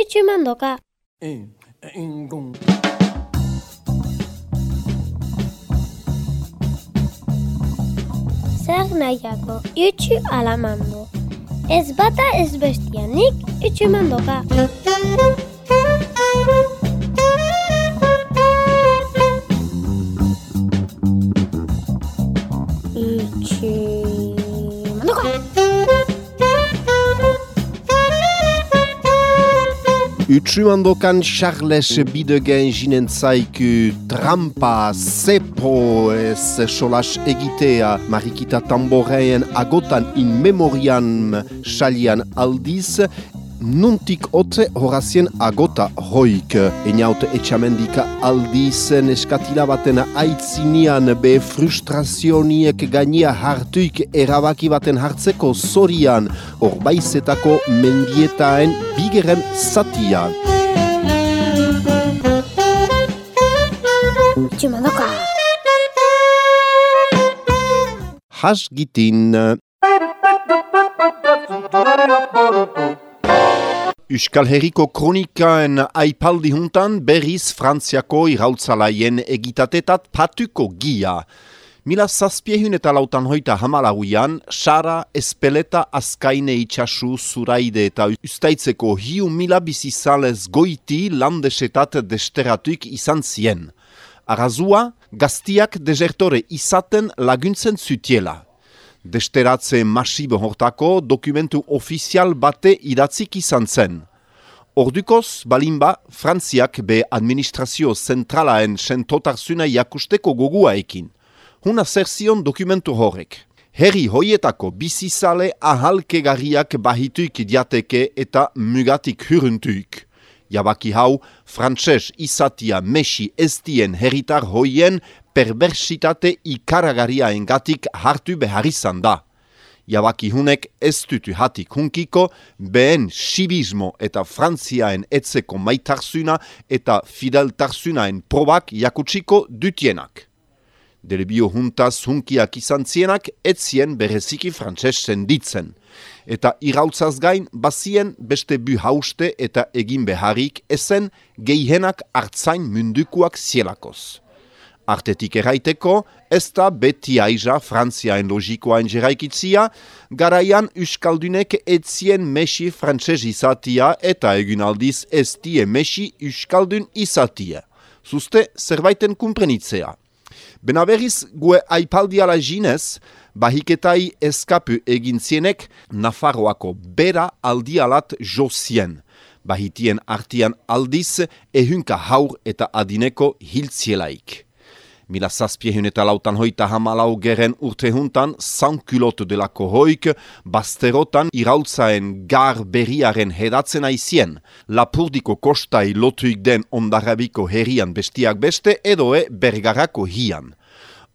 itxumandoka. E, ingun. Zer nahiako, itxu alamando. Ez bata ez bestianik itxumandoka. Itxumandoka. Utsumandokan Charles Bidegen jinen zaiku trampa, zepo, ez solas egitea Marikita Tamboreien agotan in memorian xalian aldiz, nuntik ote horazien agota hoik. Einaut etxamendika aldiz neskatila baten aitzinian be frustrazioniek gainia hartuik erabaki baten hartzeko zorian, orbaizetako mendietaen bigeren zatia. Itxumandoka. Hasgitin. Euskal Herriko kronikaen aipaldi juntan berriz Frantziako irautzalaien egitatetat patuko gia. Mila zazpiehun eta lautan hoita hamalauian, Sara Espeleta Azkaine itxasu zuraide eta ustaitzeko hiu mila bizizalez goiti landesetat desteratuik izan zien. Arrazua, gaztiak desertore izaten laguntzen zutiela. Desteratze masibo hortako dokumentu ofizial bate idatzik izan zen. Ordukoz, balinba, Frantziak be administrazio zentralaen sentotarzuna jakusteko goguaekin. Huna zer zion dokumentu horrek. Herri hoietako bizizale ahalkegarriak bahituik diateke eta mugatik huruntuik. Jabaki hau, frantses izatia mesi estien herritar hoien perversitate ikaragaria engatik hartu behar izan da. Jabaki hunek ez dutu hatik hunkiko, behen sibismo eta frantziaen etzeko maitarzuna eta fideltarzunaen probak jakutsiko dutienak. Delebio huntaz hunkiak izan zienak, etzien bereziki frantses senditzen. Eta irautzaz gain, bazien beste bu hauste eta egin beharrik ezen geihenak hartzain mundukuak zielakoz. Artetik eraiteko, ez da beti aiza Frantziaen logikoain jeraikitzia, garaian Euskaldunek etzien mesi frantses izatia eta egun aldiz ez die mesi Euskaldun izatia. Zuzte zerbaiten kumprenitzea. Benaberriz gue aipaldiala jinez, bahiketai eskapu egin zienek Nafarroako bera aldialat josien. Bahitien artian aldiz ehunka haur eta adineko hiltzielaik. Mila zazpiehun eta lautan hoita hamalau geren urte juntan, sankulotu delako hoik, basterotan irautzaen gar berriaren hedatzen aizien. Lapurdiko kostai lotuik den ondarrabiko herrian bestiak beste edoe bergarako hian.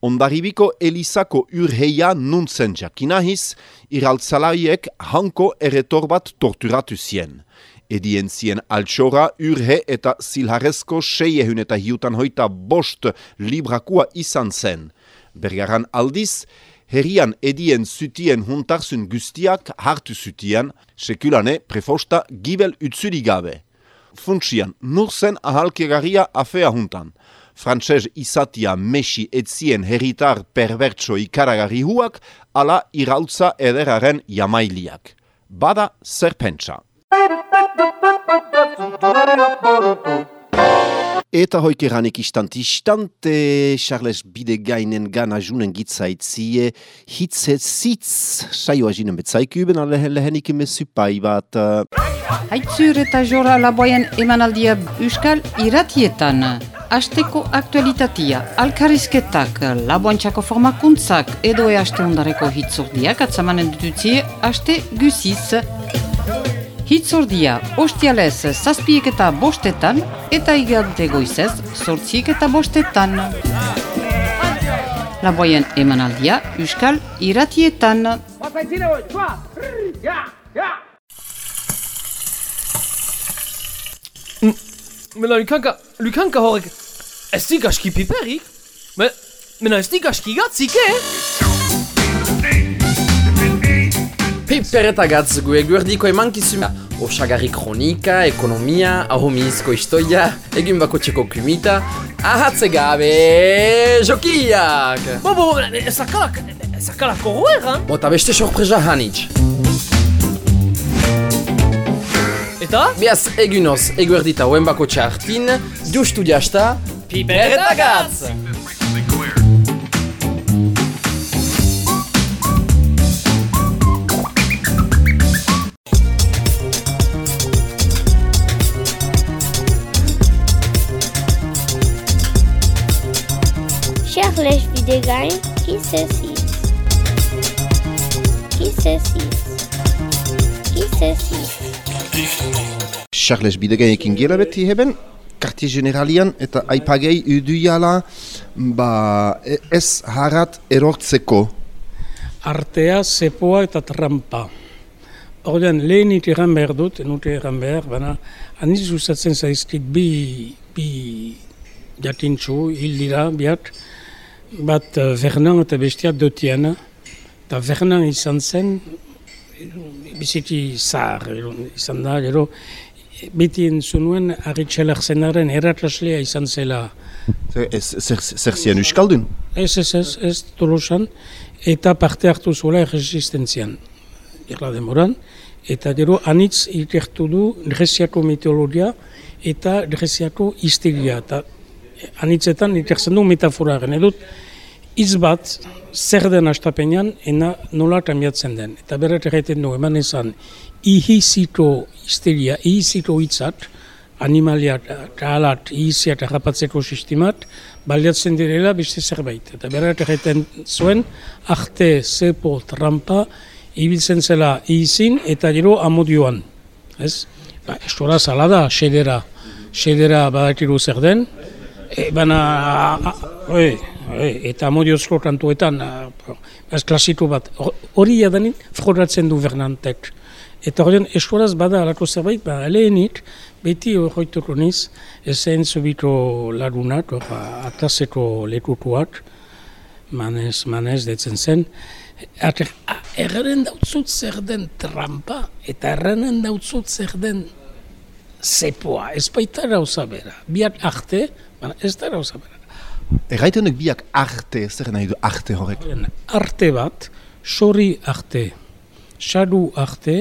Ondarribiko Elisako urheia nuntzen jakinahiz, iraltzalaiek hanko eretor bat torturatu zien. Edien zien altxora urhe eta zilharezko seiehun eta hiutan hoita bost librakua izan zen. Bergaran aldiz, herrian edien zutien huntarzun guztiak hartu zutien, sekulane prefosta gibel utzuri gabe. Funtsian, nur zen ahalkegaria afea huntan. Frantses izatia mesi etzien herritar perbertso ikaragarri huak, ala irautza ederaren jamailiak. Bada zerpentsa. Eta hoik eranik istant istante, Charles Bidegainen gana junen gitzaitzie, hitzet zitz, saioa jinen betzaikuben, ale lehenik emesu pai bat. Haitzur eta jora laboien emanaldia euskal iratietan. Asteko aktualitatia, alkarizketak, laboantxako formakuntzak edo e aste ondareko hitzordiak atzamanen dututzie aste guziz. Hitzordia, ostialez zazpiek eta bostetan, eta igante goizez, sortziek eta bostetan. Laboien emanaldia, Euskal Iratietan. Mela Lukanka, Lukanka horrek, ez digaski piperik? Me, mena ez digaski gatzik, eh? Piper eta gatz gu eguerdiko emankizuna osagarri kronika, ekonomia, ahomizko istoia, egin bako txeko kumita, ahatze gabe jokiak! Bo, bo, zakalak, zakalak horrela, Bota beste sorpresa hanitz. Eta? Beaz, egunoz, eguerdita hoen bako txartin, justu jasta, piper eta c'est six Charles Bidegaiekin gira beti heben, kartie generalian eta aipagei uduiala ba, e- ez harat erortzeko. artea, zepoa eta trampa. Ordean, lehenik eran behar dut, enute eran behar, baina aniz usatzen zaizkit bi, bi jatintxu, hil dira, biak, bat uh, Vernon eta bestia dotiana, eta Vernon izan zen, biziki zahar, izan da, gero, beti entzunuen Arritxelar zenaren erratlaslea izan zela zer zian Euskaldun? Ez, ez, ez, ez Tolosan, eta parte hartu zuela erresistentzian, irla demoran, eta gero anitz ikertu du Greziako mitologia eta Greziako histeria, eta anitzetan ikertzen du metaforaren edut, hitz bat zer den astapenean, ena nola kambiatzen den. Eta berret erraiten du, eman ezan, ihizito histeria, ihizito hitzat, animalia eta alat ihizia eta sistemat, baliatzen direla beste zerbait. Eta berret erraiten zuen, arte, zepo, trampa, ibiltzen zela ihizin eta gero amodioan. Ez? Ba, estora zala da, xedera. Xedera badakiru zer den, e, baina, a- a- oi, oi, eta amodiozko kantuetan, ez klasiko bat, Hor- hori jadanin froratzen du Fernantek. Eta horien eskoraz bada alako zerbait, ba, lehenik, beti horretuko niz, ezen zubito lagunak, ba, atlaseko lekutuak, manez, manez, detzen zen, Ater, errenen dautzut zer den trampa, eta errenen dautzut zer den zepoa, ez baita gauza bera. Biak arte, baina ez da gauza bera. Erraitenek biak arte, zer nahi du arte horrek? Arte bat, sori arte, xadu arte,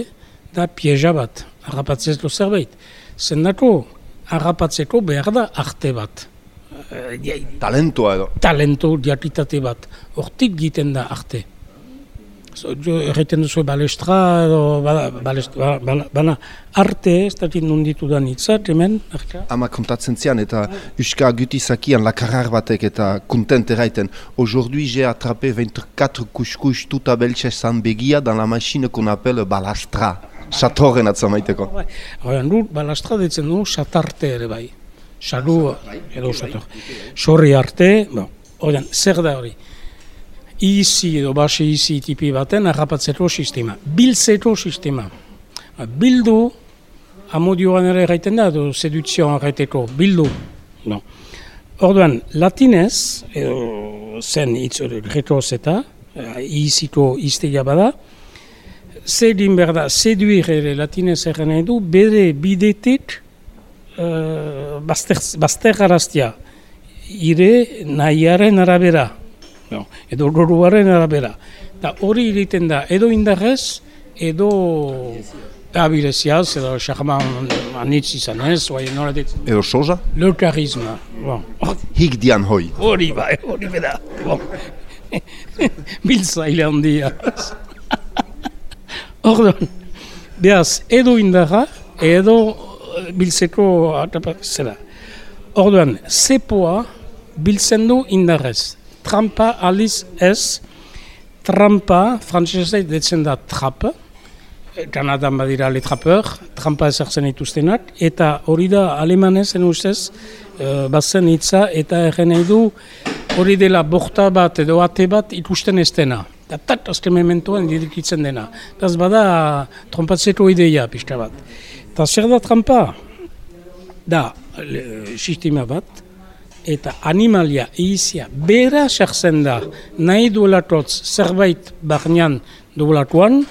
da pieza bat, harrapatzeko zerbait. Zendako, harrapatzeko behar da arte bat. Ja- Talentoa edo. talento, diapitate bat. Hortik giten da arte. Erraiten duzu balestra, edo, bada, balestra, bana, bana, arte, ez dakit nonditu da nitzat, hemen, arka? Ama kontatzen zian eta Euska gutizakian lakarrar batek eta kontent erraiten Aujourd'hui j'ai attrapé 24 couscous tout à belche sans begia dans la machine qu'on appelle balastra. Satorren atzamaiteko. Horren du, balastra ditzen du, satarte ere bai. Salu, edo sator. Sorri arte, bon, horren, zer da hori? Izi edo base izi tipi baten harrapatzeko sistema. Biltzeko sistema. Bildu, amodioan ere gaiten da, edo seduzioan gaiteko, bildu. No. Orduan, latinez, edo zen hitz hori, retoz eta, eh, iziko iztegia bada, zer din behar da, seduir ere latinez erren nahi bere bidetik uh, bazter, baztergaraztia, ire nahiaren arabera, no, edo goruaren arabera. Da hori egiten da, edo indarrez, edo abileziaz, edo xarman anitz izan ez, oai nola ditzen, Edo soja? le karisma. Bon. Hik dian hoi. Hori bai, hori beda. Bon. Biltzaile handia. Orduan, behaz, edo indarra, edo eh, biltzeko atapa zera. Orduan, zepoa biltzen du indarrez. Trampa aliz ez, trampa, frantzesez detzen da trappe, Kanadan badira le trappeur, trampa ezartzen dituztenak, eta hori da alemanez, en ustez, uh, bazen hitza, eta erren du hori dela borta bat edo ate bat ikusten ez dena. Eta tat, azken mementoan dirikitzen dena. Beraz bada trompatzeko ideia pixka bat. Eta zer da trampa? Da, le, sistema bat, eta animalia, izia, bera sartzen da, nahi duelatotz zerbait barnean duelatuan,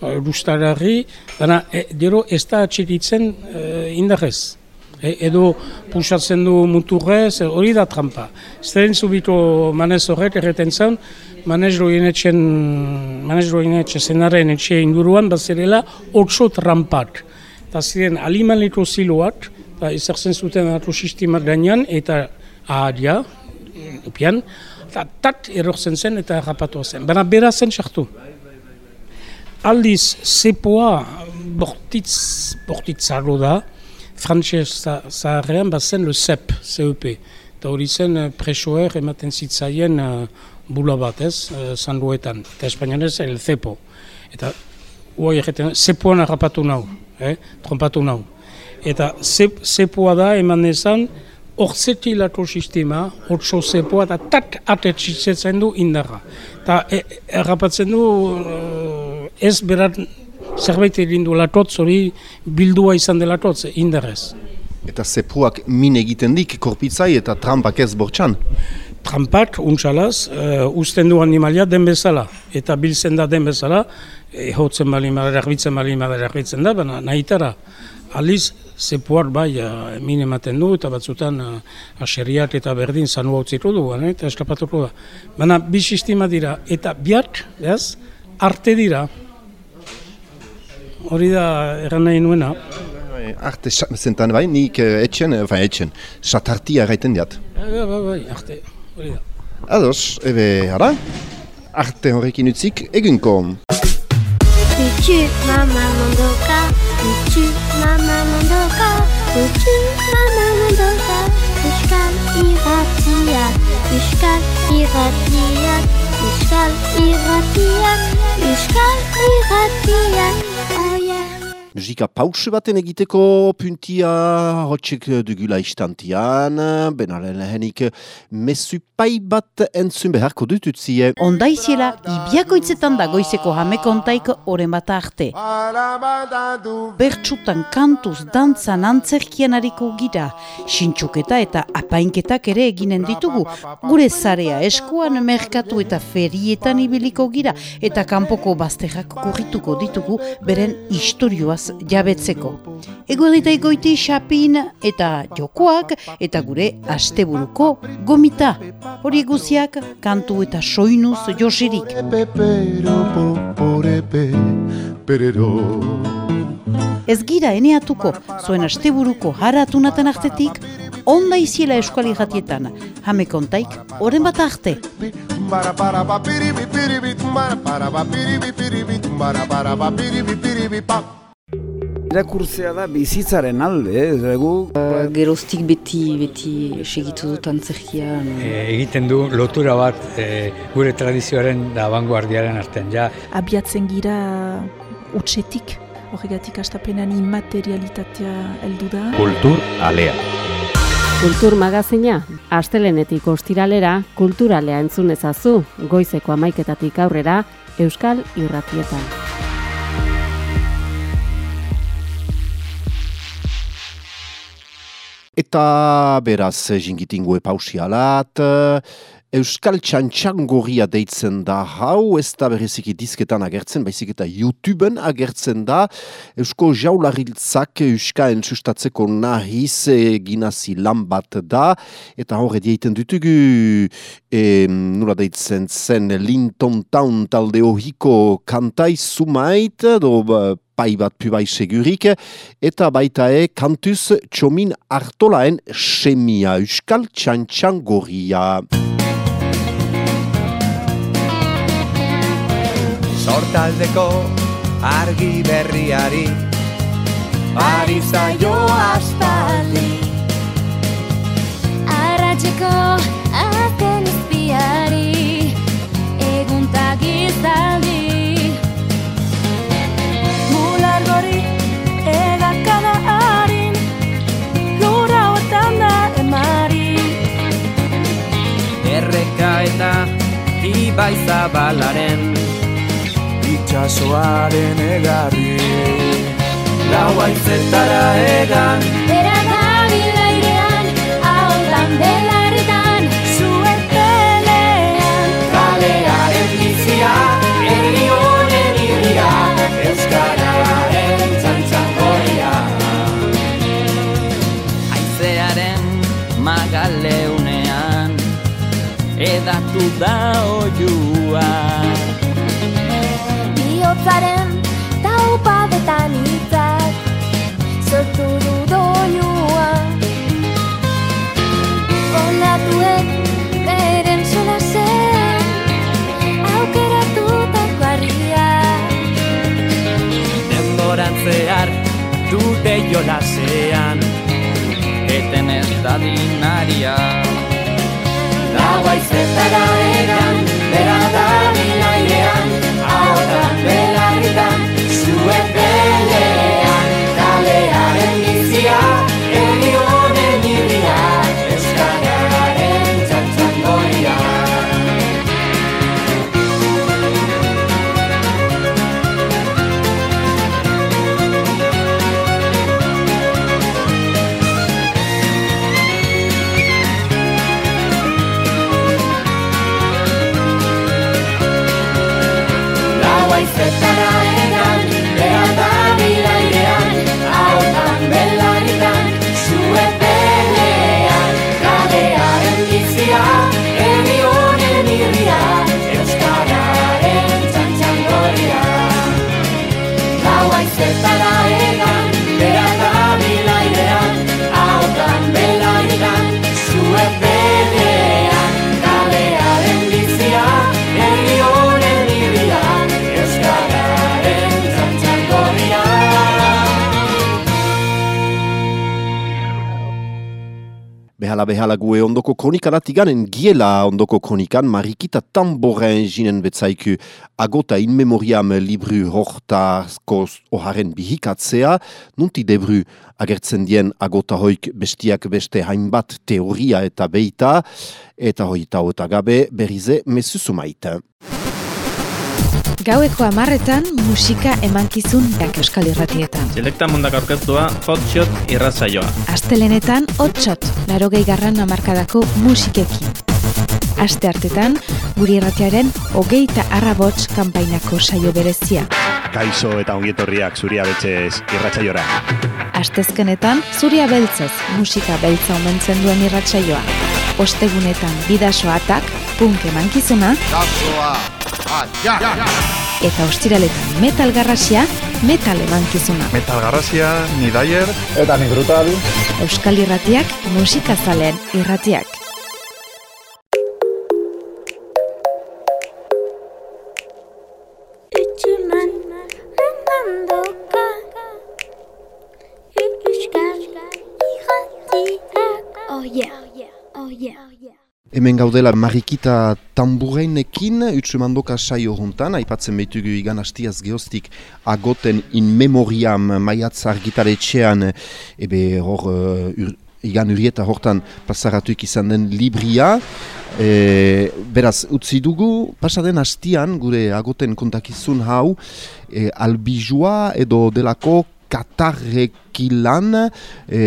lustararri, baina e, gero ez da atxiritzen e, indarrez. E, edo pusatzen du muturrez, hori da trampa. Zeren zubito manez horret erreten zen, manez roinetxen, manez roinetxe zenaren etxe inguruan, bazerela otso trampat. Eta ziren alimaneko ziloak, eta zuten sistemat gainean, eta ahadia, upian, eta tat erortzen zen eta rapatu zen. Baina bera zen sartu. Aldiz, zepoa bortitz, bortitzaro da, frantxez zaharrean bazen le CEP, CEP. Eta hori zen eh, presoer ematen zitzaien uh, bula bat ez, uh, zanduetan. Eta espainianez, el CEPO. Eta hori egiten, zepoan harrapatu nau, eh, trompatu nau. Eta zepoa da eman ezan, orzetilako sistema, otso zepoa, eta tak atetxitzen du indarra. Eta e, errapatzen du ez berat zerbait egin du latotz hori bildua izan dela latotz, indarrez. Eta zepuak min egiten dik korpitzai eta trampak ez bortxan? Trampak, untxalaz, uh, usten du animalia den bezala. Eta biltzen da den bezala, e, hotzen bali madara, erbitzen bali madara, erbitzen da, baina nahitara. Aliz, zepuak bai, min ematen du, eta batzutan uh, aseriak eta berdin zanu hau du, eh, eta eskapatuko da. Baina, bi sistema dira, eta biak, ez, arte dira. Hori da, erran nahi nuena. Arte zentan bai, nik uh, etxen, uh, etxen, satartia gaiten diat. Bai, bai, bai, arte, hori da. Ados, ebe, ara, arte horrekin utzik, egunko. Kutu mama mondoka, kutu mama mondoka, kutu mama mondoka, Euskal irratia, Euskal irratia, Euskal irratia, Euskal irratia, oh yeah. Musika pause baten egiteko puntia hotxek dugula istantian, benaren lehenik mesupai bat entzun beharko dututzie. Ondaiziela, ibiakoitzetan da goizeko jamekontaik oren bat arte. Bertsutan kantuz dantzan antzerkian hariko gira, sintxuketa eta apainketak ere eginen ditugu. Gure zarea eskuan merkatu eta ferietan ibiliko gira, eta kanpoko bazterrak korrituko ditugu beren jabetzeko. Eguerita egoiti xapin eta jokoak eta gure asteburuko gomita. Hori eguziak kantu eta soinuz josirik. Ez gira eneatuko zuen asteburuko haratunaten artetik, onda iziela eskuali jatietan, jame kontaik, oren bat arte. Irakurtzea da bizitzaren alde, ez dugu? Geroztik beti, beti segitu dut antzerkian. E, egiten du lotura bat e, gure tradizioaren da vanguardiaren artean. Ja. Abiatzen gira utxetik, horregatik astapenan immaterialitatea heldu da. Kultur alea. Kultur magazina, astelenetik ostiralera, kulturalea entzun ezazu, goizeko amaiketatik aurrera, Euskal Irratietan. Eta beraz, jingitingue pausialat, Euskal Txantxangorria deitzen da hau, ez da bereziki dizketan agertzen, baizik eta YouTubeen agertzen da. Eusko jaulariltzak Euskaen sustatzeko nahiz ginazi lan bat da, eta horre dieiten dutugu, e, nula deitzen zen Linton Town talde ohiko kantai sumait, do pai bat pubai segurik, eta baita e kantuz txomin hartolaen semia Euskal Txantxangorria. Sortaldeko argi berriari Ari zaio astaldi Arratxeko eta ibai zabalaren. Itxasoaren egarri. Lau aitzetara egan. Bera da bilairean Ahontan belarritan Zuen telean. Kalearen bizia Herri honen irria Artearen Edatu da oiua Biotzaren taupadetan hitzak Sortu du doinua. Olatuen beren solasen Aukeratutako harria Denboran zehar dute jolasean Eten ez dadin aria Always separará. Behala behala gue ondoko kronikan ganen giela ondoko kronikan marikita tamboren jinen betzaiku agota in memoriam libru hortazko oharen bihikatzea, nunti debru agertzen dien agota hoik bestiak beste hainbat teoria eta beita, eta hoita eta gabe berrize mesuzumaita. Gaueko amarretan musika emankizun dak euskal irratietan. Selekta mundak aurkeztua hotshot irratsaioa. Astelenetan hotshot, larogei garran amarkadako musikekin. Aste hartetan, guri irratiaren hogeita arrabots kanpainako saio berezia. Kaixo eta ongietorriak zuria betxez irratsaiora. Astezkenetan, zuria beltzez musika beltza omentzen duen irratsaioa. Ostegunetan bidasoatak, punk emankizuna, eta ostiraletan metal garrasia, metal emankizuna. Metal garrasia, ni daier. Eta ni brutal. Euskal irratiak, musikazalean irratiak. Hemen gaudela Marikita tambureinekin, utsumandoka saio hontan, aipatzen behitugu igan hastiaz geostik agoten in memoriam maiatza argitaretxean, ebe hor, uh, igan urieta hortan pasaratuik izan den libria, E, beraz, utzi dugu, pasaden hastian, gure agoten kontakizun hau, e, albizua edo delako katarrekilan e,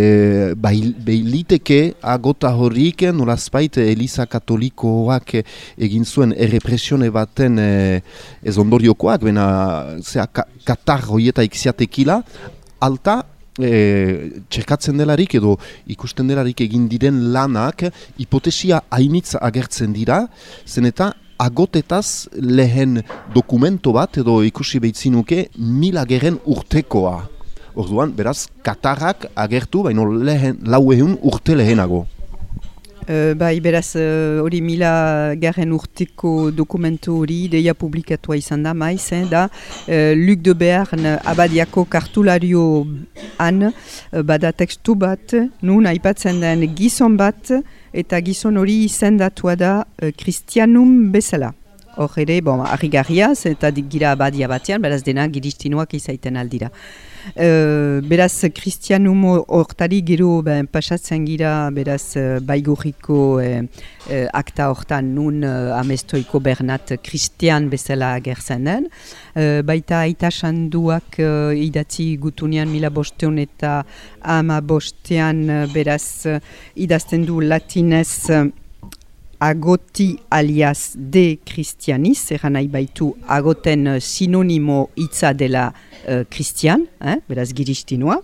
behiliteke agota horrik nolazpait Eliza Katolikoak egin zuen errepresione baten e, ez ondoriokoak, bena zera, ka, katar horieta iksiatekila, alta e, txerkatzen delarik edo ikusten delarik egin diren lanak hipotesia hainitz agertzen dira, zen eta agotetaz lehen dokumento bat edo ikusi behitzinuke mila geren urtekoa. Orduan, beraz, Katarrak agertu, baino lehen, lau ehun urte lehenago. Uh, bai, beraz, hori mila garen urteko dokumentu hori deia publikatua izan da, maiz, eh, da uh, Luc de Bern abadiako kartulario han, uh, bada tekstu bat, nun aipatzen den gizon bat, eta gizon hori izendatua da uh, Christianum bezala. Hor ere, bon, harrigarria, eta gira abadia batean, beraz dena giristinuak izaiten aldira. Uh, beraz, Christianum hortari gero ben, pasatzen gira, beraz, uh, baigurriko uh, uh, akta hortan nun amestoiko Bernat Christian bezala agertzen den. Baita aita sanduak idatzi gutunean mila bosteon eta ama bostean beraz idazten du latinez agoti alias de Christianis, eran nahi baitu agoten sinonimo hitza dela uh, Christian, eh, beraz giristinoa.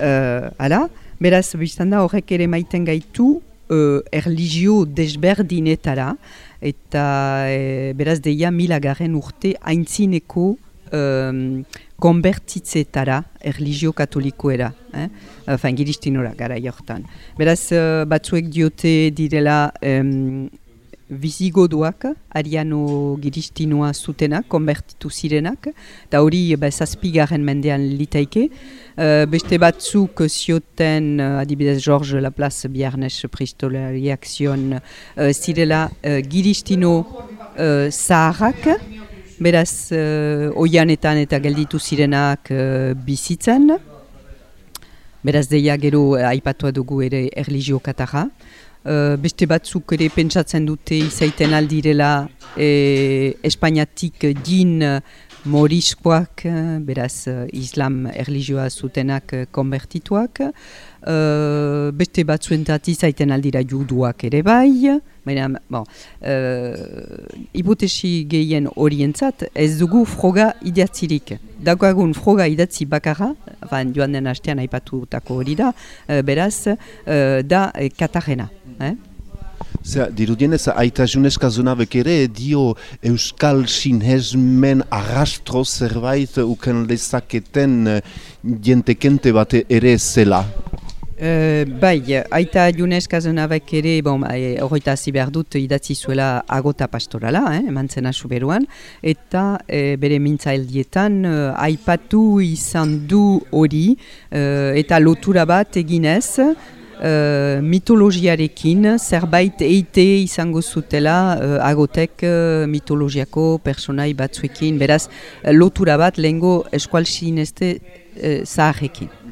Uh, ala, Beraz, biztan da horrek ere maiten gaitu uh, erligio desberdinetara, eta e, beraz deia milagaren urte haintzineko um, konbertitzetara erligio katolikoera, eh? enfin, giristinora gara jortan. Beraz, batzuek diote direla um, bizigoduak, ariano giristinoa zutenak, konbertitu zirenak, eta hori ba, zazpigaren mendean litaike. Uh, beste batzuk zioten, uh, adibidez George Laplace Biarnes Pristolariak zion, uh, zirela uh, giristino uh, zaharrak, beraz uh, oianetan eta gelditu zirenak uh, bizitzen, beraz deia gero aipatua dugu ere erligio katarra, Uh, beste batzuk ere pentsatzen dute izaiten aldirela e, Espainiatik din moriskoak, beraz islam erligioa zutenak konbertituak. Beste batzuentat izaiten aldira juduak ere bai, baina, bon, uh, hipotesi gehien orientzat ez dugu froga idatzirik. Dagoagun froga idatzi bakarra, van, joan den hastean aipatutako hori da, uh, beraz, da uh, katarrena. Eh? Zer, dirudienez, aita juneska zuna bekere, dio euskal sinhezmen arrastro zerbait uken lezaketen jentekente bat ere zela? Uh, bai, aita Juneska zenabek ere, bon, horreita e, behar dut idatzi zuela agota pastorala, eh, eman zen beruan, eta e, bere mintzaildietan uh, aipatu izan du hori, uh, eta lotura bat eginez, Uh, mitologiarekin zerbait eite izango zutela uh, agotek uh, mitologiako personai batzuekin, beraz lotura bat lehengo eskual sineste uh, zaharrekin.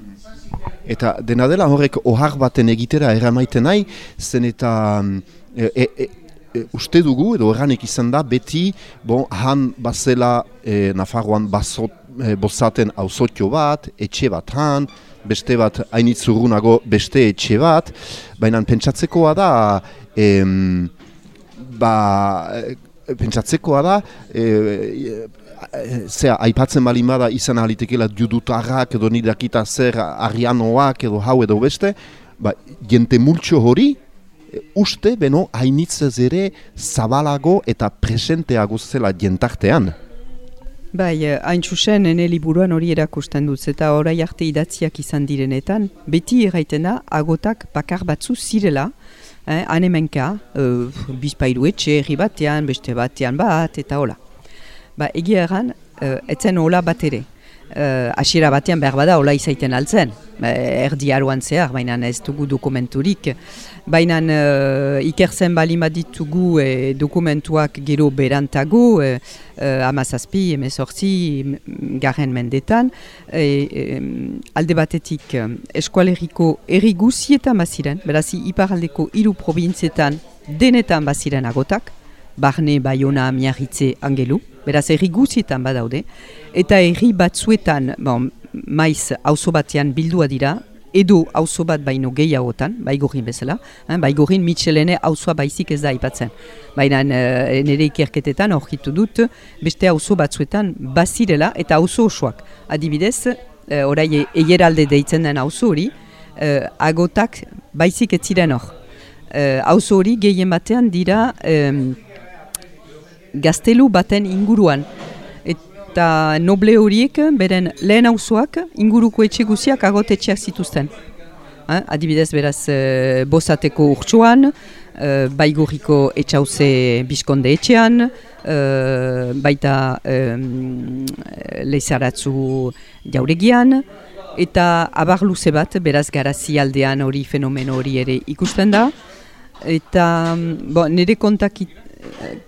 Eta dena dela horrek ohar baten egitera eramaiten nahi, zen eta e, e, e, uste dugu edo erranek izan da beti bon, han bazela e, Nafarroan bazot, e, bozaten auzotio bat, etxe bat han, beste bat hainitzurrunago beste etxe bat, baina pentsatzekoa da, em, ba, pentsatzekoa da, e, e, zera, aipatzen balin bada izan ahalitekela judutarrak edo nidakita zer arianoak edo hau edo beste, ba, jente multxo hori, uste beno hainitzez ere zabalago eta presenteago zela jentartean. Bai, hain txusen, ene liburuan hori erakusten dut, eta orai arte idatziak izan direnetan, beti erraitena agotak bakar batzu zirela, eh, anemenka, uh, bizpairu etxe, herri batean, beste batean bat, eta hola. Ba, egia erran, uh, etzen hola bat ere. Uh, Asiera batean behar bada hola izaiten altzen, erdi aruan zehar, baina ez dugu dokumenturik. Baina uh, ikertzen bali ditugu e, dokumentuak gero berantago, e, uh, amazazpi, emezortzi, garen mendetan. E, alde batetik eskualeriko erri guzietan baziren, berazi iparaldeko hiru probintzietan denetan baziren agotak, barne, baiona, miarritze, angelu, beraz erri guzietan badaude, eta erri batzuetan, bon, maiz auzo batean bildua dira, edo auzo bat baino gehiagotan, baigorin bezala, hein, baigorin mitxelene auzoa baizik ez da aipatzen. Baina e, nire ikerketetan aurkitu dut, beste auzo batzuetan bazirela eta auzo osoak. Adibidez, e, orai eieralde deitzen den auzo hori, e, agotak baizik ez ziren hor. E, auzo hori gehien batean dira e, gaztelu baten inguruan eta noble horiek, beren lehen hauzoak, inguruko etxe guziak agotetxeak zituzten. Ha? Adibidez, beraz, e, bosateko urtsuan, e, baigurriko etxauze bizkonde etxean, e, baita e, lehizaratzu jauregian, eta abar luze bat, beraz, garazi aldean hori fenomeno hori ere ikusten da. Eta, bo, nire kontakit,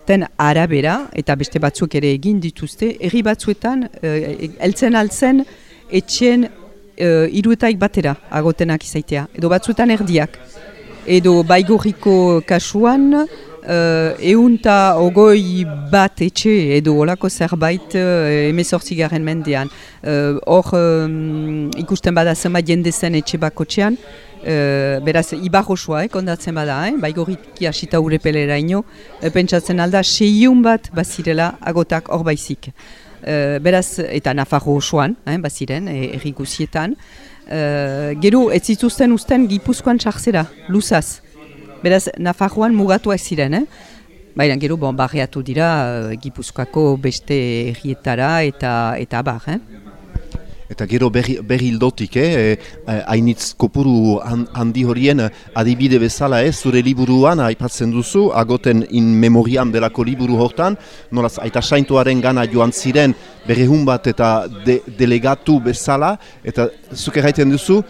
ten arabera, eta beste batzuk ere egin dituzte, herri batzuetan, uh, eltzen altzen, etxen uh, iruetaik batera agotenak izaitea, edo batzuetan erdiak. Edo baigorriko kasuan, uh, eunta ogoi bat etxe edo olako zerbait uh, emezortzi garen mendean. Hor um, ikusten bada zenbat jende zen etxe bakotxean, Uh, beraz, ibar osoa, eh, kondatzen bada, eh? bai gorriki asita urepelera ino, e, pentsatzen alda, seiun bat bazirela agotak hor baizik. beraz, eta Nafarro osoan, eh, baziren, erri guzietan, Uh, gero, ez zituzten usten Gipuzkoan sartzera, luzaz. Beraz, Nafarroan mugatuak ziren, eh? Baina gero, bon, barriatu dira uh, Gipuzkoako beste errietara eta eta bar, eh? Eta gero berri, hildotik, eh? eh, hainitz kopuru han- handi horien adibide bezala, eh? zure liburuan aipatzen duzu, agoten in memoriam delako liburu hortan, nolaz aita saintuaren gana joan ziren berrehun bat eta de, delegatu bezala, eta zuk erraiten duzu,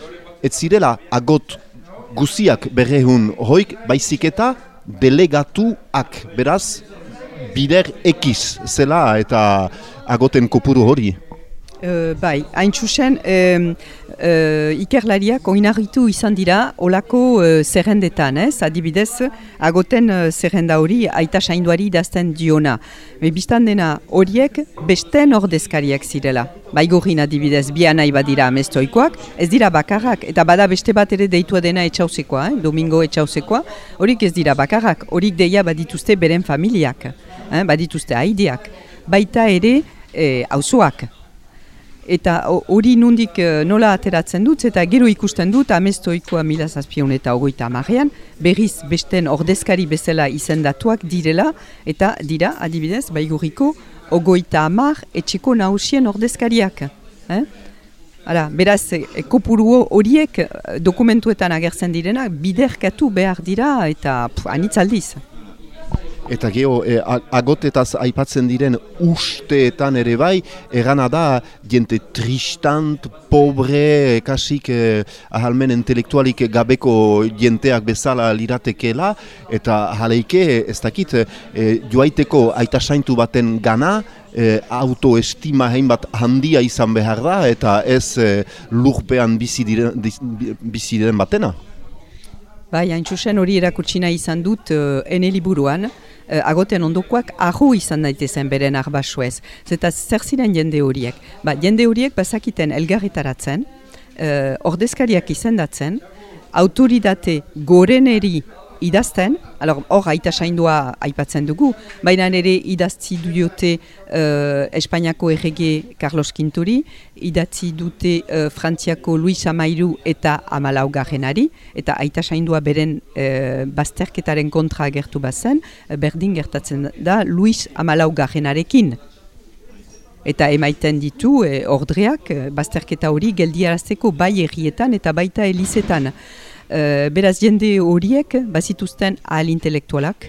ez zirela agot guziak berrehun hoik, baizik eta delegatuak, beraz, bider ekiz zela eta agoten kopuru hori. Uh, bai, hain txusen, um, uh, ikerlariak oinarritu izan dira olako uh, zerrendetan, ez? Adibidez, agoten uh, zerrenda hori aita sainduari idazten diona. Me biztan dena horiek besten ordezkariak zirela. Baigorrin adibidez, bi nahi badira amestoikoak, ez dira bakarrak, eta bada beste bat ere deitua dena etxauzekoa, eh? domingo etxauzekoa, horik ez dira bakarrak, horik deia badituzte beren familiak, eh? badituzte haideak, baita ere eh, auzoak, Eta ho- hori nundik eh, nola ateratzen dut, eta gero ikusten dut amestoikoa mila zazpion eta ogoita amarean, berriz besten ordezkari bezala izendatuak direla, eta dira, adibidez, baiguriko ogoita amar etxeko nausien ordezkariak. Eh? Hala, beraz, e, kopuru horiek eh, dokumentuetan agertzen direnak biderkatu behar dira eta pff, anitz aldiz. Eta geho, e, agotetaz aipatzen diren usteetan ere bai, erana da, jente tristant, pobre, kasik e, ahalmen intelektualik gabeko jenteak bezala liratekela, eta jaleike, ez dakit, e, joaiteko aita saintu baten gana, e, autoestima hainbat handia izan behar da, eta ez e, lurpean bizi diren, bizi diren batena. Bai, hain txusen hori erakutsina izan dut uh, ene uh, agoten ondokoak ahu izan daitezen beren arbasuez. Zeta zer ziren jende horiek? Ba, jende horiek bazakiten elgarretaratzen, uh, ordezkariak izendatzen, autoridate goreneri idazten, alor, hor aita saindua aipatzen dugu, baina ere idazti dute uh, Espainiako errege Carlos Quinturi, idatzi dute uh, Frantziako Luis Amairu eta Amalau Garrenari, eta aita saindua beren uh, bazterketaren kontra agertu bazen, berdin gertatzen da Luis Amalau Garrenarekin. Eta emaiten ditu eh, ordreak bazterketa hori geldiarazteko bai herrietan eta baita elizetan. Eh, beraz jende horiek bazituzten ahal intelektualak,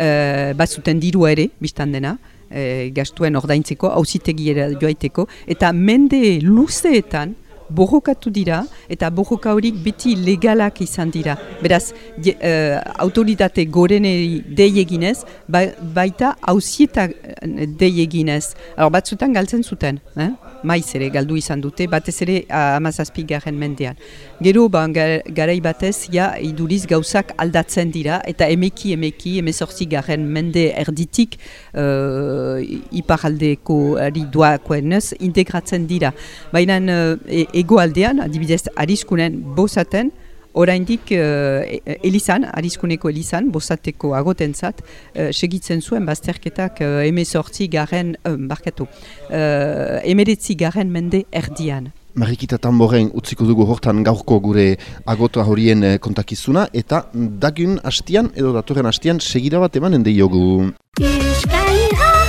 eh, bazuten dirua ere, biztan dena, eh, gastuen ordaintzeko, hauzitegiera joaiteko, eta mende luzeetan borrokatu dira, eta borroka horik beti legalak izan dira. Beraz, je, eh, autoritate goreneri dei eginez, ba, baita hauzieta dei eginez. Alor, batzutan galtzen zuten, eh? maiz ere galdu izan dute, batez ere hamazazpi garen mendean. Gero, ba, gar- garai batez, ja, iduriz gauzak aldatzen dira, eta emeki emeki, emezortzi garen mende erditik, uh, iparaldeko ari doakoenez, integratzen dira. Baina e, egoaldean, adibidez, arizkunen bosaten, oraindik uh, elizan, arizkuneko elizan, bosateko agotentzat, uh, segitzen zuen bazterketak uh, emezortzi garen, uh, barkatu, uh, emeretzi garen mende erdian. Marikita Tamboren utziko dugu hortan gaurko gure agota horien eh, kontakizuna eta dagun hastian edo datorren hastian segira bat emanen Irra, Euskal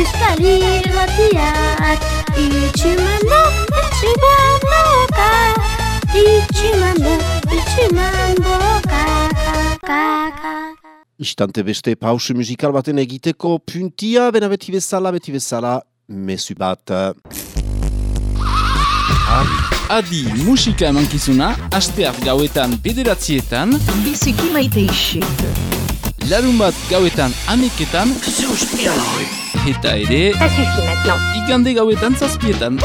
Euskal Irratiak Itxumando, itxumandoka Itxumando, itxumandoka Kaka Istante beste pausu musikal baten egiteko puntia, bena beti bezala, beti bezala, mesu bat. Adi musika emankizuna, astear gauetan bederatzietan, Biziki maite isek. Larun bat gauetan aneketan, eta ere, igande gauetan zazpietan.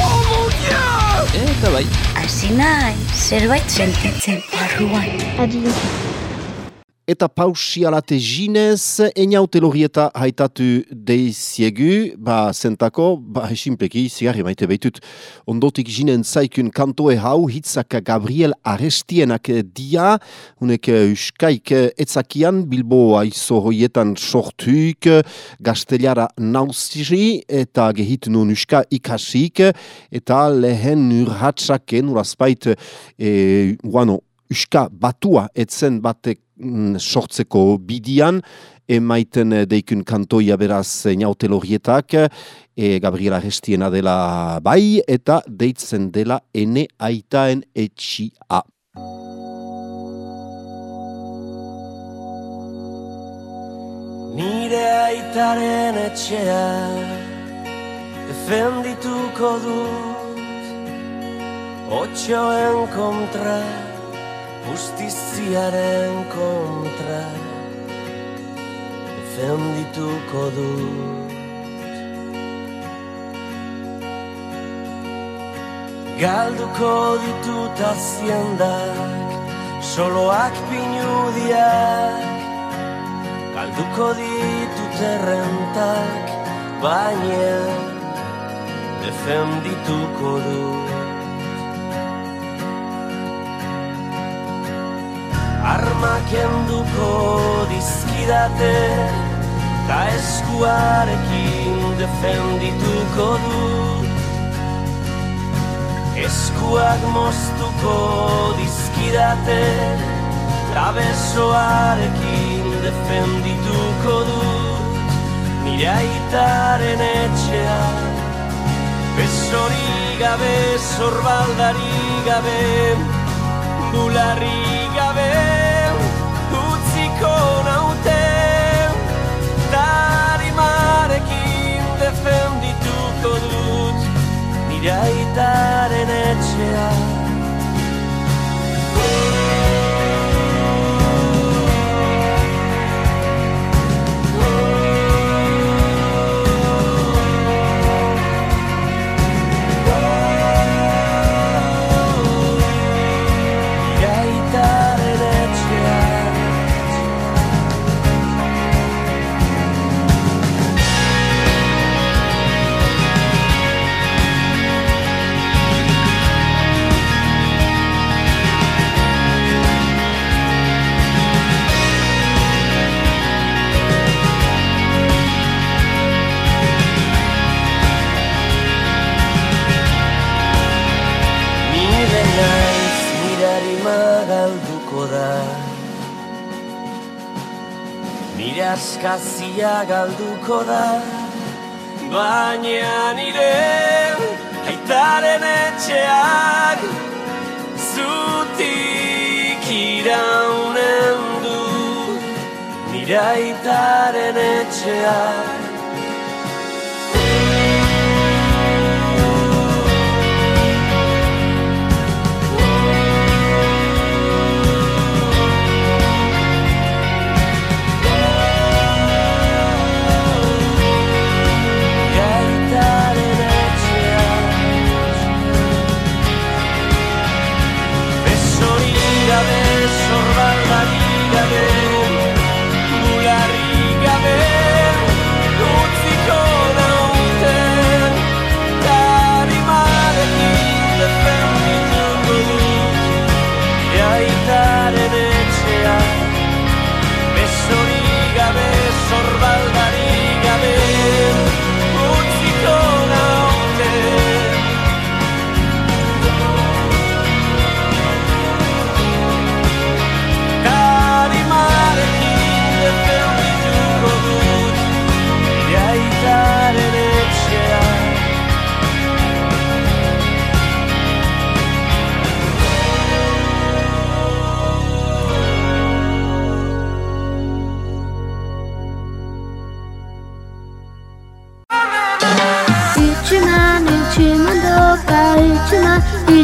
Eta bai. Hasi nahi, zerbait sentitzen barruan Adi eta pausialate jinez, eniaute lorieta haitatu deiziegu, ba, zentako, ba, esinpleki, zigarri maite behitut, ondotik jinen zaikun kantoe hau, hitzaka Gabriel Arestienak dia, unek uskaik etzakian, Bilbo aizo hoietan sortuik, gazteliara nauziri, eta gehit nun uska ikasik, eta lehen urhatsaken, urazpait, e, guano, uska batua etzen batek sortzeko bidian, emaiten eh, deikun kantoia beraz nautelorietak, e, Gabriela Restiena dela bai, eta deitzen dela ene aitaen etxia. Nire aitaren etxea defendituko dut Otxoen kontra justiziaren kontra. Defendituko dut. Galduko ditut aziendak soloak pinudiak. Galduko ditut errentak baina defendituko dut Armak enduko dizkidate Ta eskuarekin defendituko dut Eskuak moztuko dizkidate Ta besoarekin defendituko dut Nire aitaren etxea Besori gabe, zorbaldari gabe Bularri Nire aitaren etxea Nire askazia galduko da Baina nire aitaren etxeak Zutik iraunen du. Nire aitaren etxeak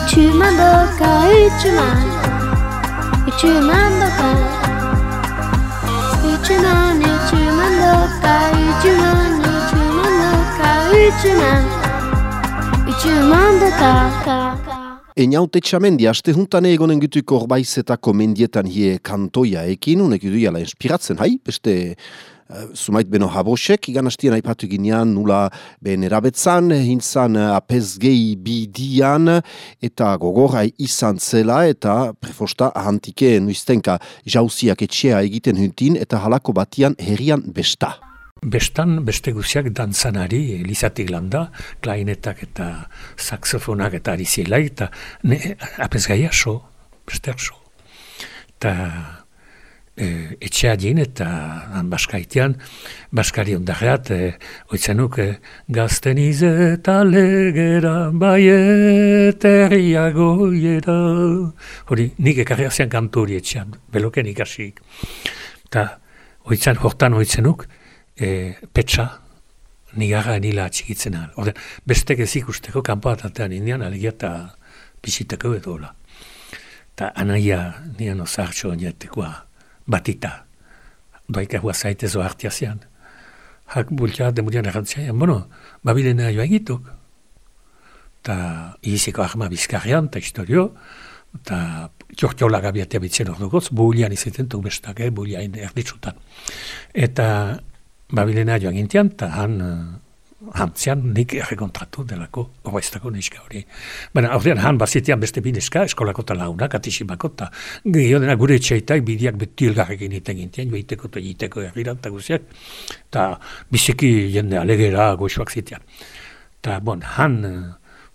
uçuman doka, uçuman. Uçuman doka. Uçuman, uçuman doka, uçuman, uçuman doka, uçuman. Uçuman doka. Einaute txamendi, aste juntan egonen gutuko orbaizetako mendietan hie kantoia ekin, unek iduiala inspiratzen, hai? Beste, sumait beno habosek, igan hastien aipatu ginean nula ben erabetzan, hintzan apezgei bidian, eta gogorai izan zela, eta prefosta ahantike nuiztenka jauziak etxea egiten huntin, eta halako batian herrian besta. Bestan, beste guziak dantzanari, Elizatik landa, klainetak eta saxofonak eta ariziela, eta ne, apes gai aso, beste aso. Eta e, etxea din eta han baskaitean, baskari ondareat, e, oitzenuk, e, gazten izeta legera, bai eterriagoiera. Hori, nik ekarri azian kantu hori etxean, beloken ikasik. Eta oitzen, hortan oitzenuk, e, petsa, nigarra nila atxikitzen ahal. Orden, bestek ez ikusteko, kanpoa tatean indian, alegia eta bisiteko edo hola. Ta anaia nian ozartxo nietekoa batita. Doaik ehua zaitezo hartia zian. Hak bultia demurian errantzia, bueno, babilena joa egituk. Ta iziko ahma bizkarrian, ta historio, ta txortiola gabiatea bitzen hor dugoz, bulian izaten du bestak, eh, bulian erditzutan. Eta Babilena joan gintian, eta han, hantzian nik errekontratu delako horreztako neska hori. Baina, ordean, han bazitian beste bineska, eskolako eta launa, katisimako, eta dena gure etxeitak bidiak beti elgarrekin iten gintian, joiteko eta jiteko erriran, eta guziak, eta biziki jende alegera goxuak zitian. Eta, bon, han,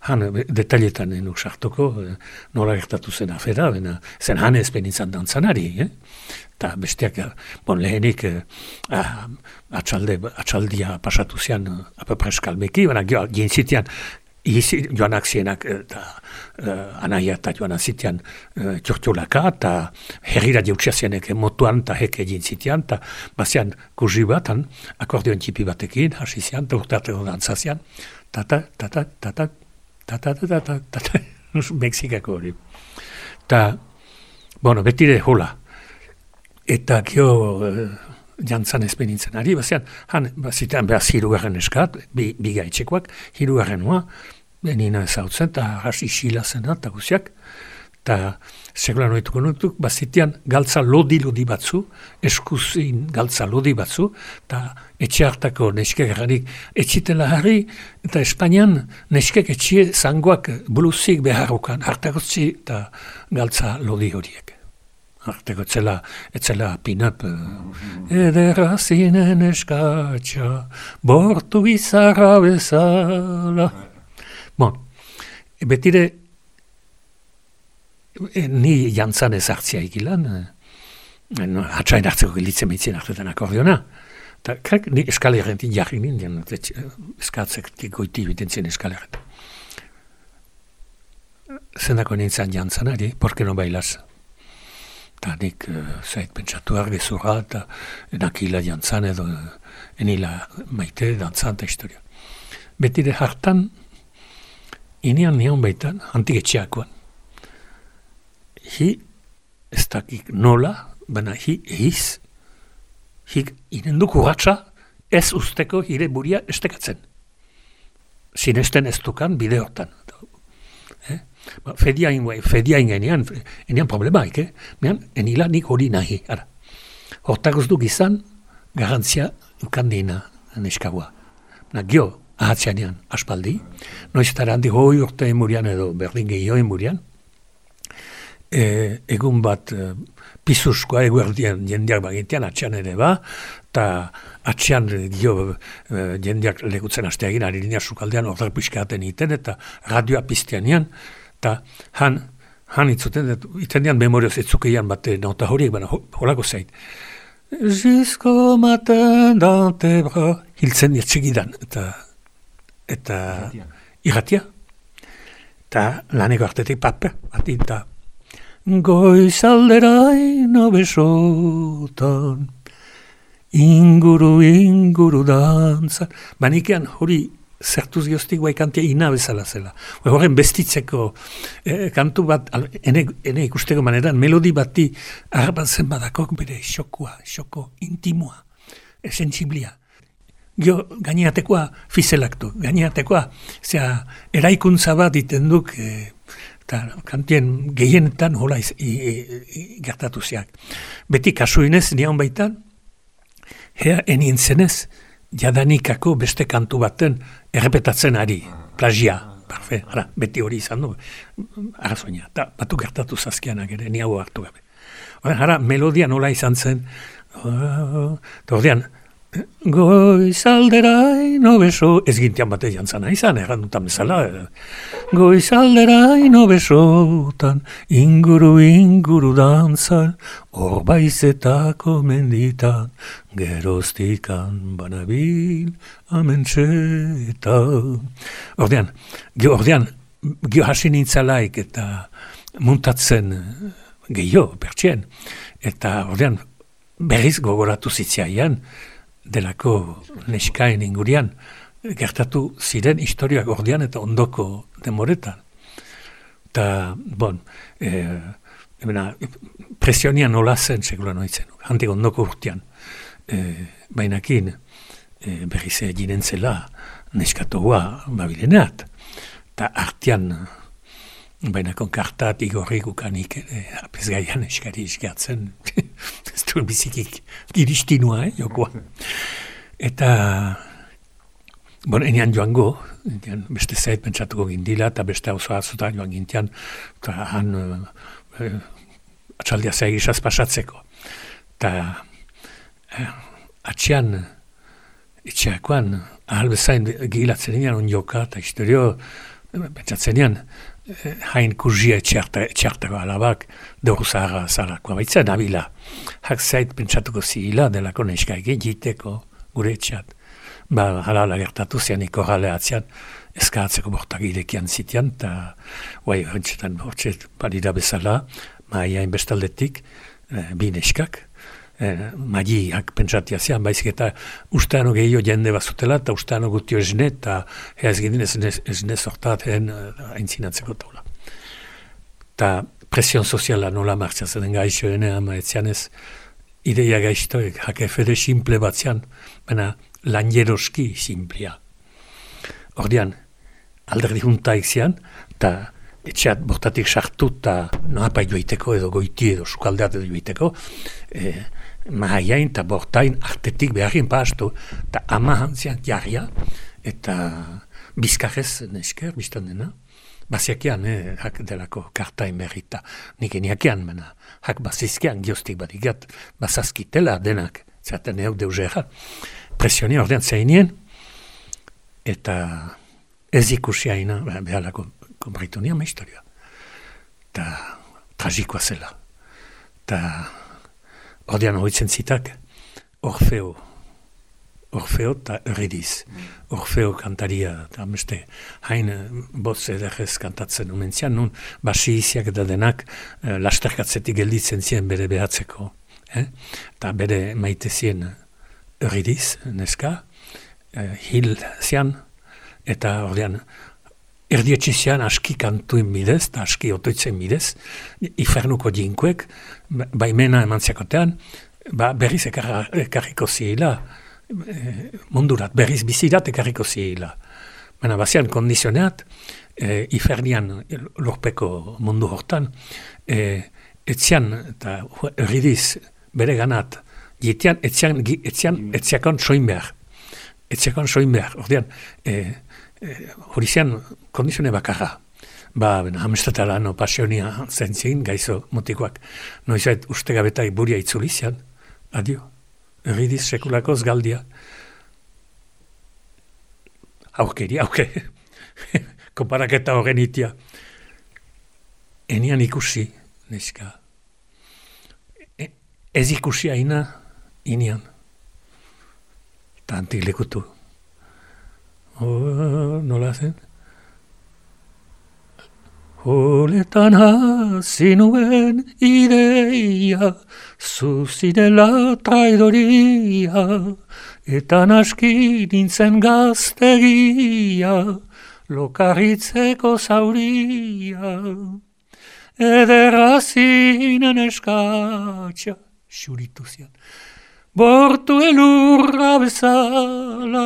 han detailetan enuk sartoko, eh, nola gertatu zen afera, bena, zen han ezpen izan dantzanari, eh? eta besteak, bon, lehenik eh, ah, atxalde, atxaldia pasatu zian apapreskalmeki, baina gio, gintzitian, Izi, joanak zienak, eta uh, anaia eta joanak zitean uh, txortxolaka, eta herrira jautsia zienek motuan eta heke egin zitean, eta bazian kurri bat, akordioen txipi batekin, hasi zian, eta urteateko dantza zian, tata, tata, tata, tata, tata, tata, tata, Mexikako hori. Eta, bueno, betire hola, eta gio uh, jantzan ez ari, bazian, han, bazitean behaz hirugarren eskat, bi, bi gaitxekoak, hirugarren nua, nina ezautzen, eta hasi xila zena, eta guziak, eta segulan horituko nutuk, bazitean galtza lodi-lodi batzu, eskuzin galtza lodi batzu, eta etxe hartako neskek erranik etxitela harri, eta Espainian neskek etxie zangoak bluzik beharrukan, hartakotzi eta galtza lodi horiek. Arteko etzela, etzela pin-up. Ederra zinen eskatxa, bortu bizarra bezala. Bon, betire, ni jantzan ez hartzia ikilan, no, hatsain hartzeko gilitzen mitzien hartetan akordiona. Ta, krek, ni eskalerentin jarri nindien, eskatzek goiti biten zien eskalerentin. Zendako nintzen jantzanari, porke no bailaz? eta nik uh, zait pentsatu argi zurra eta enakila jantzan edo enila maite dantzan eta historia. Betire hartan, inean nion baitan, antik. Hi, ez dakik nola, baina hi eiz, hi inenduk urratxa, ez usteko hire buria estekatzen. Sinesten ez dukan bide hortan. Eh? Ba, fedia ingo, fedia ingenean, enean problemaik, eh? Mean, enila nik hori nahi, ara. Hortak du gizan, garantzia ukandina neskagua. Na gio, ahatzean aspaldi, noiz eta handi hoi urte emurian edo berdin gehi emurian, e, egun bat e, pizuskoa eguerdian jendeak bagitean, atxean ere ba, eta atxean gio e, jendeak legutzen asteagin, ari sukaldean, ordak pixkaten iten, eta radioa piztean eta han, han itzuten, iten dian memorioz itzukeian bate nauta horiek, baina horako zait. Zizko maten dante bra, hiltzen irtsegidan, eta, eta irratia. Eta laneko artetik pape, bat eta goizalderai nobesotan, inguru, inguru dantzan, banikean hori zertuz gioztik guai kantia ina bezala zela. Horren bestitzeko eh, kantu bat, ene, ene ikusteko maneran, melodi bati arbatzen badakok bere xokua, xoko intimua, esentziblia. Gio, gainiatekoa fizelaktu, gainiatekoa, zera, eraikuntza bat ditenduk, eh, eta kantien gehienetan hola iz, i, i, i, gertatu ziak. Beti kasuinez, nian baitan, hea enien zenez, jadanikako beste kantu baten errepetatzen ari, plagia, parfe, ara, beti hori izan du, arazoina, eta batu gertatu zazkianak ere, ni hau hartu gabe. Hora, melodia nola izan zen, eta ordean, Goizalderai no beso, ez gintian bate jantzana izan, errandutan bezala. Goizalderai no besotan, inguru inguru dantzan, orbaizetako menditan, geroztikan banabil amentsetan. Ordean, ge, ordean, ge hasi nintzalaik eta muntatzen gehiago, pertsien, eta ordean, berriz gogoratu zitziaian, delako neskaen ingurian, gertatu ziren historiak ordean eta ondoko demoretan. Eta, bon, e, emena, presionian nola zen, segura noitzen, handik ondoko urtean, e, bainakin, e, berriz eginen zela, neskatoa babileneat, eta artean, baina konkartat igorri gukanik, e, apesgaian eskari eskatzen, ez du bizikik giristinua, eh, jokoa. Eta, bon, enian joango, enian beste zait pentsatuko gindila, eta beste hau zoa joan gintian, eta han e, atxaldia zei izaz pasatzeko. Eta e, atxian, itxeakoan, ahal bezain gilatzen enean on joka, eta historio, pentsatzen enean, hain kuzia etxartako alabak, dugu zahara zarakoa baitzen, nabila. Hak zait pentsatuko zila delako neska egiteko gure etxat. Ba, hala gertatu zian iko jale atzian, eskatzeko bortak idekian zitian, eta guai, hentsetan, hortset, badira bezala, maiain bestaldetik, e, bi neskak, e, magiak pentsatia zian, baizik eta usteano gehiago jende bazutela, eta usteano gutio esne, eta ez ginen ez ne sortat hen aintzinatzeko taula. Eta presion soziala nola martxatzen den gaixoen ama etzianez, ideia gaiztoek, hake fede simple batzian, baina lanjeroski simplea. Ordian, alderdi juntaik zian, eta etxeat bortatik sartu eta noa joiteko edo goiti edo sukaldeat edo joiteko, e, mahaiain eta bortain artetik beharin pastu, eta ama hantzian jarria, eta bizkarrez nesker, biztan dena, baziakian, eh, hak delako kartain berrita, nik eniakian, mena, hak bazizkian gioztik badigat, bazazkitela denak, zaten euk deuzera, presioni ordean zeinien, eta ez ikusi haina, behalako, konbraitu nian historia, eta tragikoa zela, eta Ordean horitzen zitak, Orfeo, Orfeo eta Eurydiz. Orfeo kantaria, eta beste, hain eh, botz edagez kantatzen umentzian, nun basi iziak eta denak eh, lasterkatzetik gelditzen zien bere behatzeko. Eh? Eta bere maite zien Eurydiz, neska, eh, hil zian, eta ordean, erdietxizian aski kantuin bidez, eta aski otoitzen bidez, ifernuko jinkuek, baimena eman ziakotean, ba, berriz ekarriko zihila, e, mundurat, berriz bizirat ekarriko zihila. Baina bazian kondizioneat, e, ifernian lorpeko mundu hortan, e, etzian eta erridiz bere ganat, jitean etzian, etzian, etziakon soin behar. Etziakon soin behar. Ordean, e, e, horizian kondizione bakarra. Ba, ben, hamstatala no pasionia zentzin, gaizo motikoak. Noizait uste gabetai buria itzulizian. Adio. Erridiz sekulakoz galdia. Aukeri, auke. Komparaketa horren itia. Enian ikusi, neska. E, ez ikusi aina, inian. Tantik lekutu. Oh, nola zen? Holetan hasi nuen ideia, zuzidela traidoria, eta naski nintzen gaztegia, lokarritzeko zauria. Ederra zinen eskatxa, xuritu bortu elurra bezala,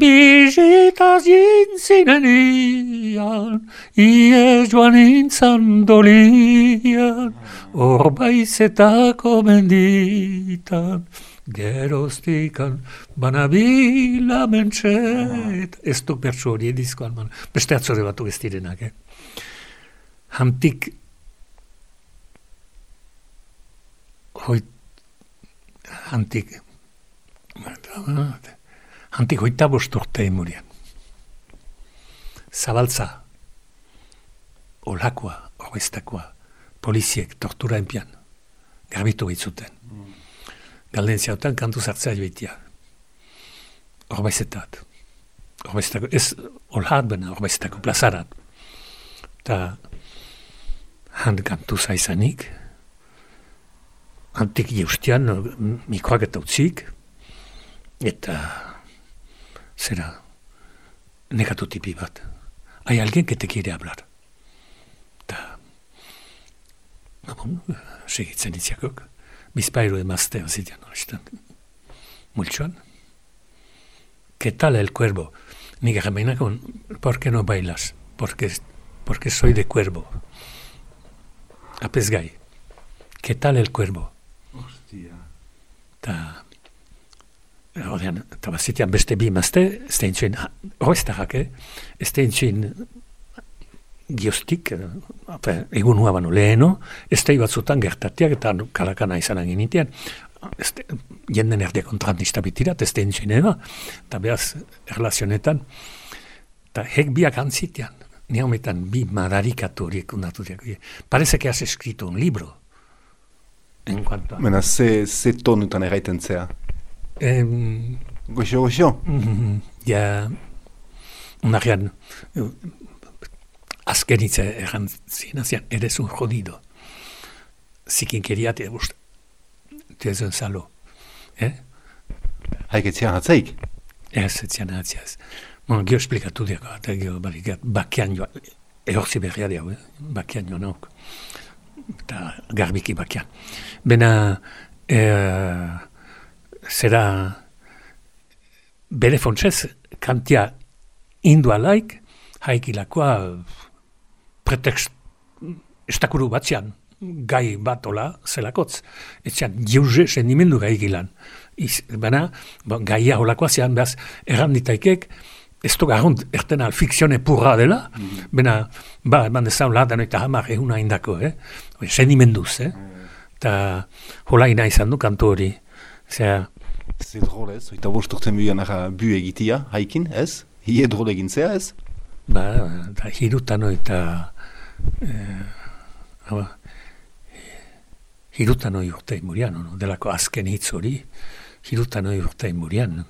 Bizitaz jintzinen ian, iez joan intzan dolian, orbaizetako menditan, geroztikan banabila mentxet. Ez duk bertsu hori edizkoan, man. beste atzore batu ez direnak, eh? Hantik, hoit, hantik, hantik hoita bosturte imurian. Zabaltza, olakoa, horreztakoa, poliziek tortura enpian, garbitu bitzuten. Mm. Galden ziautan kantu zartzea joitia. Horbaizetat. Horbaizetako, ez olhat bena horbaizetako plazarat. Ta hand kantu zaizanik, antik jeustian, mikoak eta utzik, eta zera, negatu tipi bat. Hay alguien que te quiere hablar. Ta, bon, segitzen itziakok. Bizpairu emazte zitean horretan. Multsuan. ¿Qué tal el cuervo? Ni que con, ¿por qué no bailas? Porque, porque soy de cuervo. Apesgai. ¿Qué tal el cuervo? Hostia. Ta, Odean, eta bazitean beste bi mazte, ez da intzuen, horreztarrak, eh? ez da intzuen gioztik, egun hua bano leheno, ez da batzutan gertatiak eta kalakana izan agin nitean, ez da, jenden erdia kontratnista bitirat, ez da intzuen eba, eta behaz, erlazionetan, eta hek biak antzitean, ni hometan bi madarikatu horiek undatu diak, parece que has escrito un libro, en cuanto a... Mena, ze, ze tonutan erraiten zea? Eh, goxo, goxo? Ja, unarrean, azken hitza erran zina zian, ere zun jodido. Zikin keriat, e, bust, tezen zalo. Eh? Haik etzian hatzaik? Ez, etzian hatziaz. Bueno, gio esplikatu diako, eta gio balikat, bakian joa, ehorzi berria diau, eh? bakian joa nauk. Eta garbiki bakian. Bena, eh, zera bere fontsez kantia indualaik haikilakoa pretext estakuru batzean gai batola zelakotz. Etxean, jauze sentimendu gai gilan. Iz, baina, ba, gaia holakoa zean, behaz, erranditaikek, ez du garront erten fikzione purra dela, mm baina, ba, eman dezan ladan eta hamar eguna indako, eh? Sendimenduz, eh? Eta hola ina izan du kantu hori. Zea, Zer drol ez, oita bosturten buian ara bu egitia, haikin, ez? Hie drol egin zea ez? Ba, da hirutan oita... Eh, haba, hirutan oi urte imurian, no? delako azken hitz hori, hirutan oi urte imurian.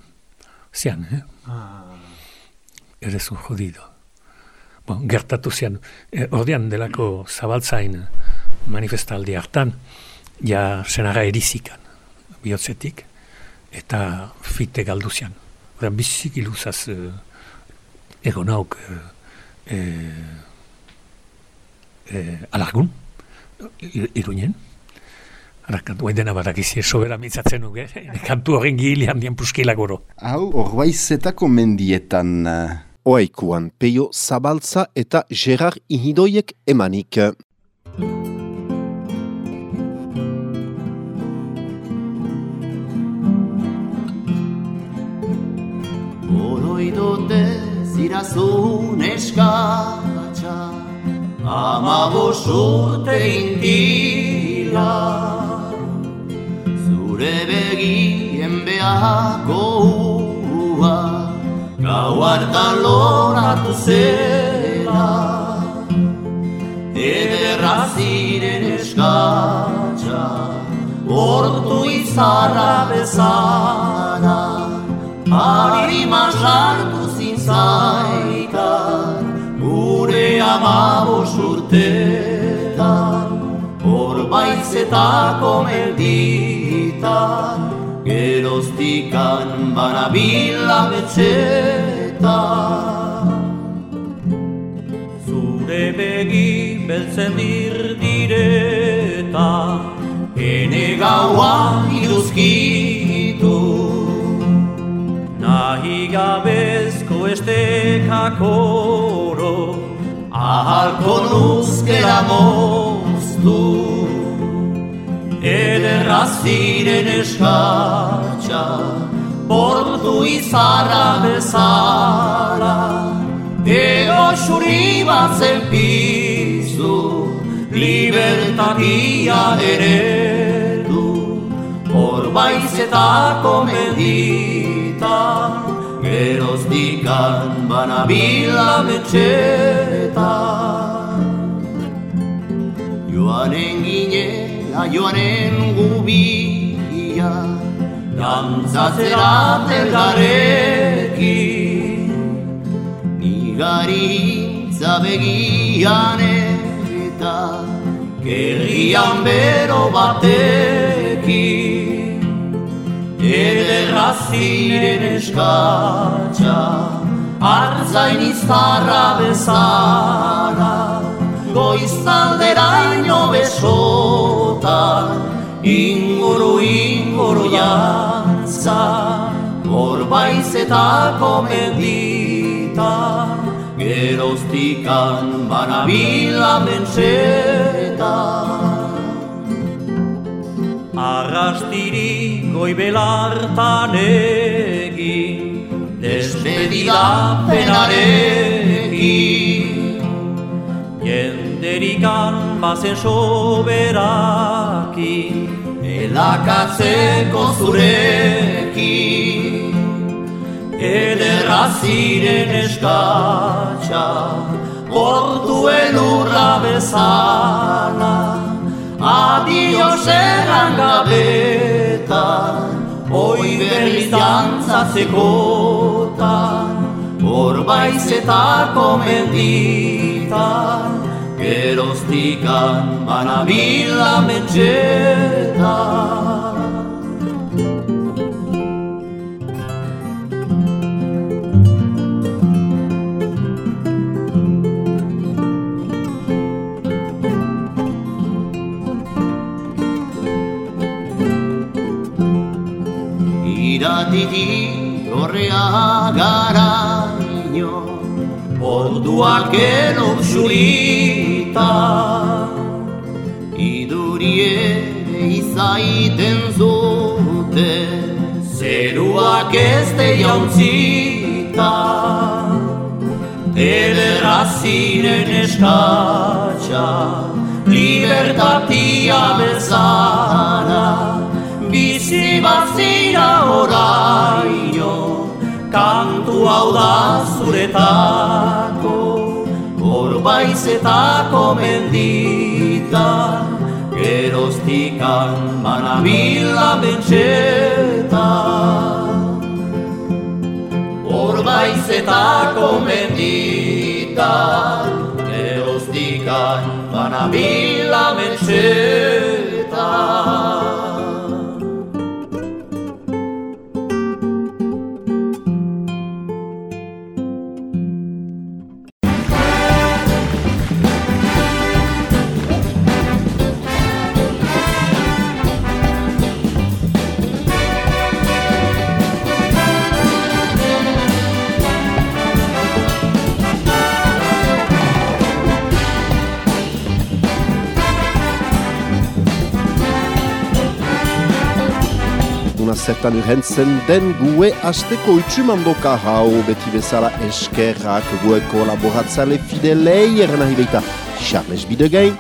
Zian, eh? Ah. Eres un jodido. Bon, gertatu zian, eh, ordean delako zabaltzain manifestaldi hartan, ja senara erizikan, bihotzetik, eta fite galdu zian. Eta bizik iluzaz uh, egon hauk uh, uh, alargun, iruñen. Arakantu hain dena badak izi sobera mitzatzen nuke, kantu horren gili handien puskila goro. Hau, horbaizetako mendietan oaikuan peio zabaltza eta Gerard Ihidoiek emanik. Zirazun eskatxa Ama bosurte indila Zure begien behako ua Gau hartan loratu zela. Ederra ziren eskatxa Hortu izarra bezana Arima sartu zintzaitan Gure amabos urtetan Hor baitzetako melditan Geroztikan barabila betxetan Zure begi beltzen dirdireta Ene gaua iruzkitu. Argigabezko estekak oro Ahalko nuzkela moztu Ederra ziren eskatxa Portu izarra bezala. Ego xuri bat zen pizu Libertatia eredu. Hor baizetako mendita Geroztikan banabila metxeta Joanen ginela, joanen gubia Dantzatzera telgarekin Nigari zabegian eta Gerrian bero batekin Ederra ziren eskatxa Artzain izarra bezala. Goizaldera ino besotan Inguru inguru jantza. Hor baizetako mendita Geroztikan banabila mentxeta Arrastiri goibelartan egin Despedida penarekin. Jenderikan bazen soberakin Elakatzeko zurekin. Ederra ziren eskatxa Portuen urra bezala Adio zerran gabetan Oi berriz dantzatzekotan Hor baizetako menditan Geroztikan banabila mentxetan iratiti horrea gara ino. Orduak eno zurita Idurie izaiten zute. Zeruak ez de jauntzita Ederra ziren eskatxa Libertatia bezala bizi bazira oraino kantu hau da zuretako hor baizetako mendita geroztikan banabila mentxeta hor baizetako mendita geroztikan banabila mentxeta zertan urhentzen den gue asteko itxumandoka hau. Beti bezala eskerrak gue kolaboratzale fidelei. Eran nahi baita Charles Bidegain,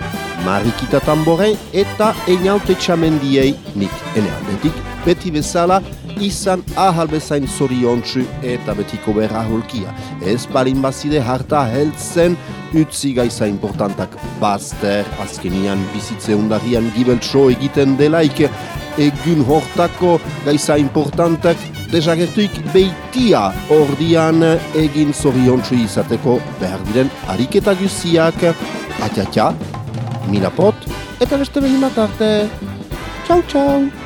Marikita Tamboren eta Einaute Txamendiei. Nik ene aldetik beti bezala izan ahal bezain zoriontsu eta betiko berra hulkia. Ez balin bazide harta heltzen utzi gaiza importantak bazter. Azkenian bizitze undarian gibeltso egiten delaik egun hortako gaiza importantak desagertuik beitia ordian egin zoriontsu izateko behar diren ariketa guziak atiatia, milapot eta beste behin bat arte. Txau, txau!